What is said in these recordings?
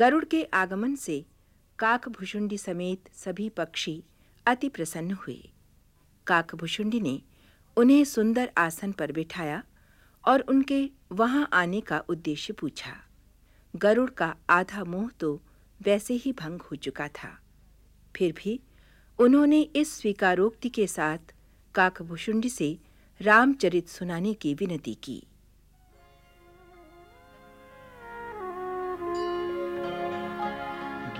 गरुड़ के आगमन से काकभुषुंडी समेत सभी पक्षी अति प्रसन्न हुए। काकभुषुंडी ने उन्हें सुंदर आसन पर बिठाया और उनके वहाँ आने का उद्देश्य पूछा। गरुड़ का आधा मोह तो वैसे ही भंग हो चुका था। फिर भी उन्होंने इस स्वीकारोक्ति के साथ काकभुषुंडी से रामचरित सुनाने की विनती की।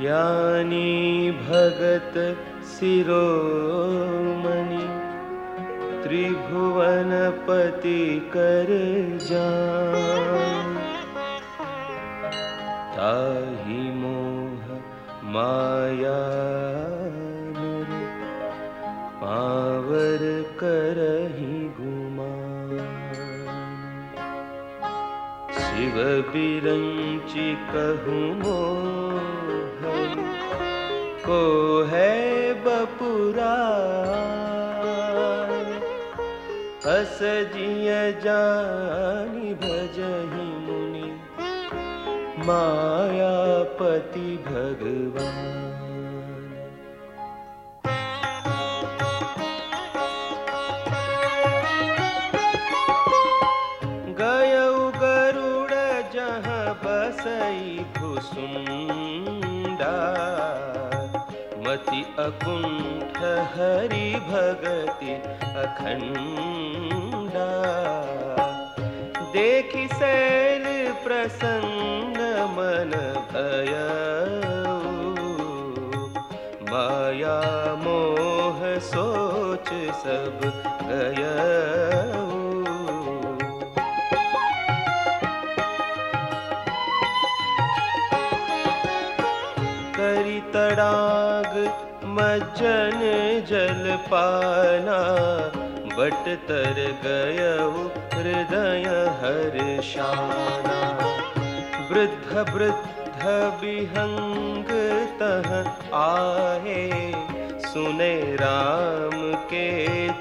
ज्ञानी भगत सिरोमणि त्रिभुवनपति कर जान मोह माया पावर करही शिव बिरंचि कहूँ मोह को है बपुरा। अस जिय जानी भजही मुनि मायापति भगवान। मति अकुंठ हरि भगति अखंडा देखि सैल प्रसन्न मन भय। माया मोह सोच सब गया। तड़ाग मज्जन जल पाना, बट तर गय हृदय हर्षाना वृद्ध वृद्ध विहंग तह आए सुने राम के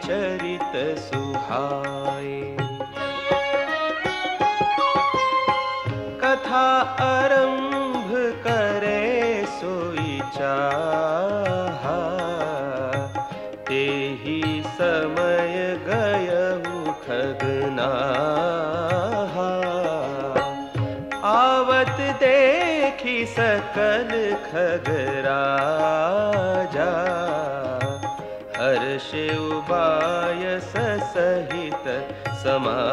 चरित सुहाए। सकल खगरा जा हर्ष उबाय सहित समाजा।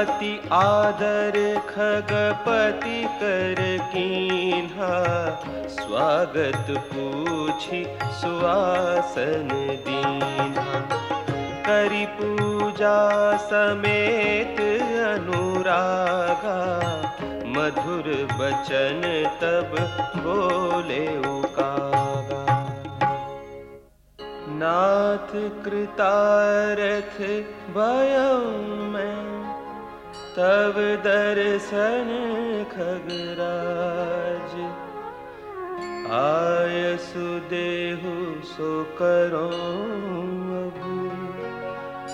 अति आदर खगपति कर कीन्हा, स्वागत पूछी सुवासन दीन्हा। करी पूजा समेत अनुरागा, मधुर बचन तब बोले उकागा। नाथ कृतारथ भयं मैं, तब दर्शन खगराज। आय सुदेहु सो करो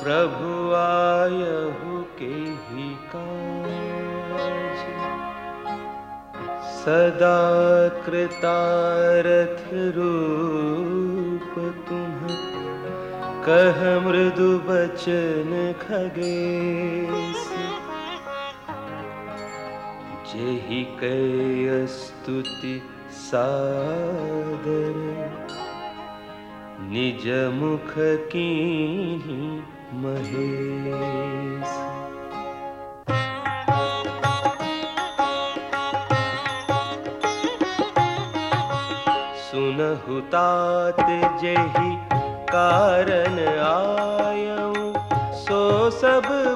प्रभु आयहु के ही काज। सदा कृतारथ रूप तुम कह मृदु बचन खगेश। जेहि कय स्तुति सादर। निज मुख की महेश। सुनहुतात जही कारण आयऊ सो सब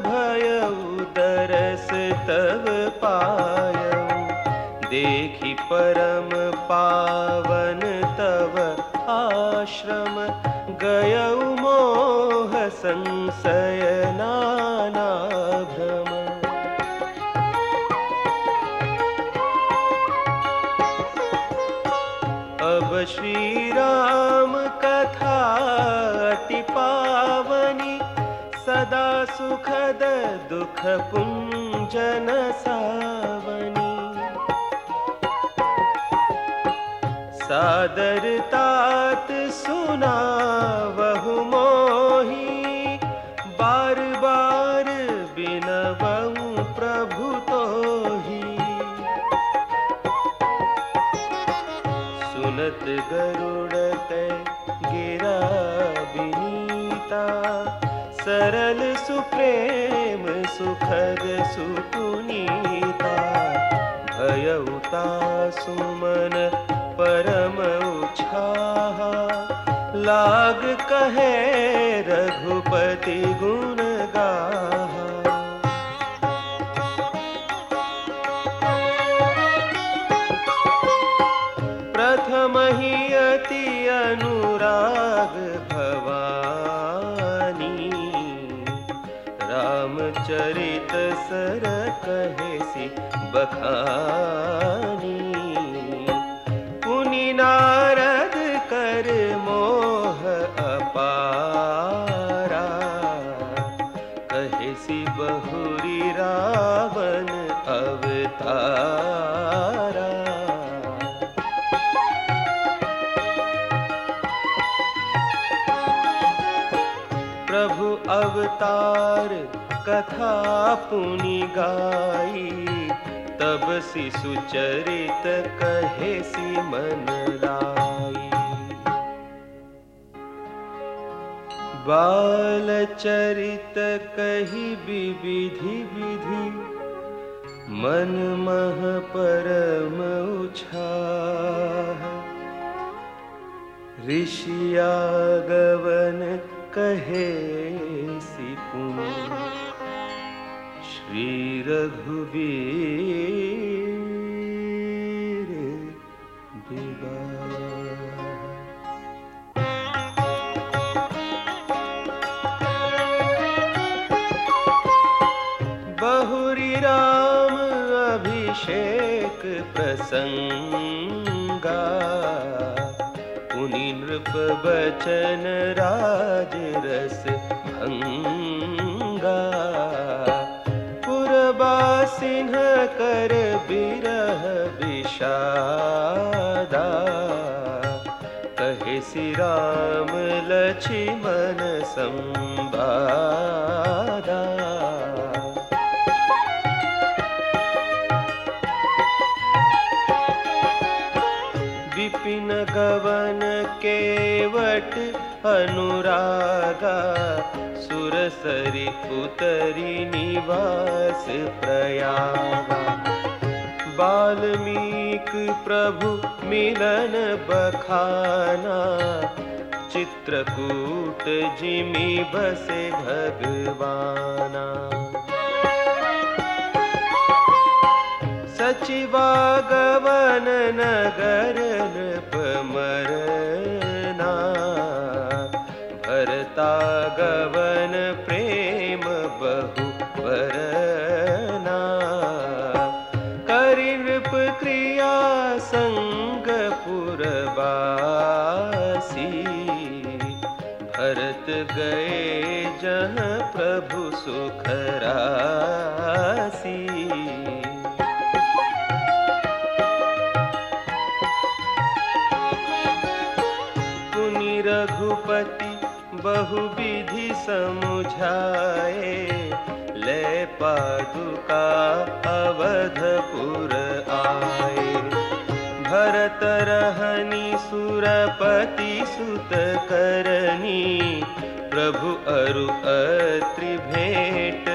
पुंजन सावनी। सादर तात सुना बहु मोही बार बार बिनबऊ प्रभु ही सुनत गरुड़ गिरा बिनीता सरल सुप्रेम सुखद सुपुनीता। भयउता सुमन परम उछाहा लाग कहे रघुपति रामचरित सर कहे सी, बखानी। पुनि नारद कर मोह अपारा। कहे सी, बहुरी रावण अवतारा। प्रभु अवतार कथा पुनि गाई, तब शिशु चरित कहे सी मन लाई बाल चरित कही विविधि विधि, मन मह परम उछाह। ऋषियागवन कहे सिपुन श्री रघुवीर विवाह बहुरी राम अभिषेक प्रसंगा। नृप बचन राज रस भंगा। पुरबासिन कर बिरह विषादा। कहे श्री राम लक्ष्मण संवादा। विपिन गवन केवट अनुरागा, सुरसरि उतरी निवास प्रयागा। वाल्मीक प्रभु मिलन बखाना, चित्रकूट जिमि बसे भगवाना। सचिवागवन नगर गए जह प्रभु सुखरासी पुनि रघुपति बहु विधि समुझाए, ले पादुका अवधपुर आए। भरत रहनी सुरपति सुत करनी प्रभु अरु अत्रि भेंट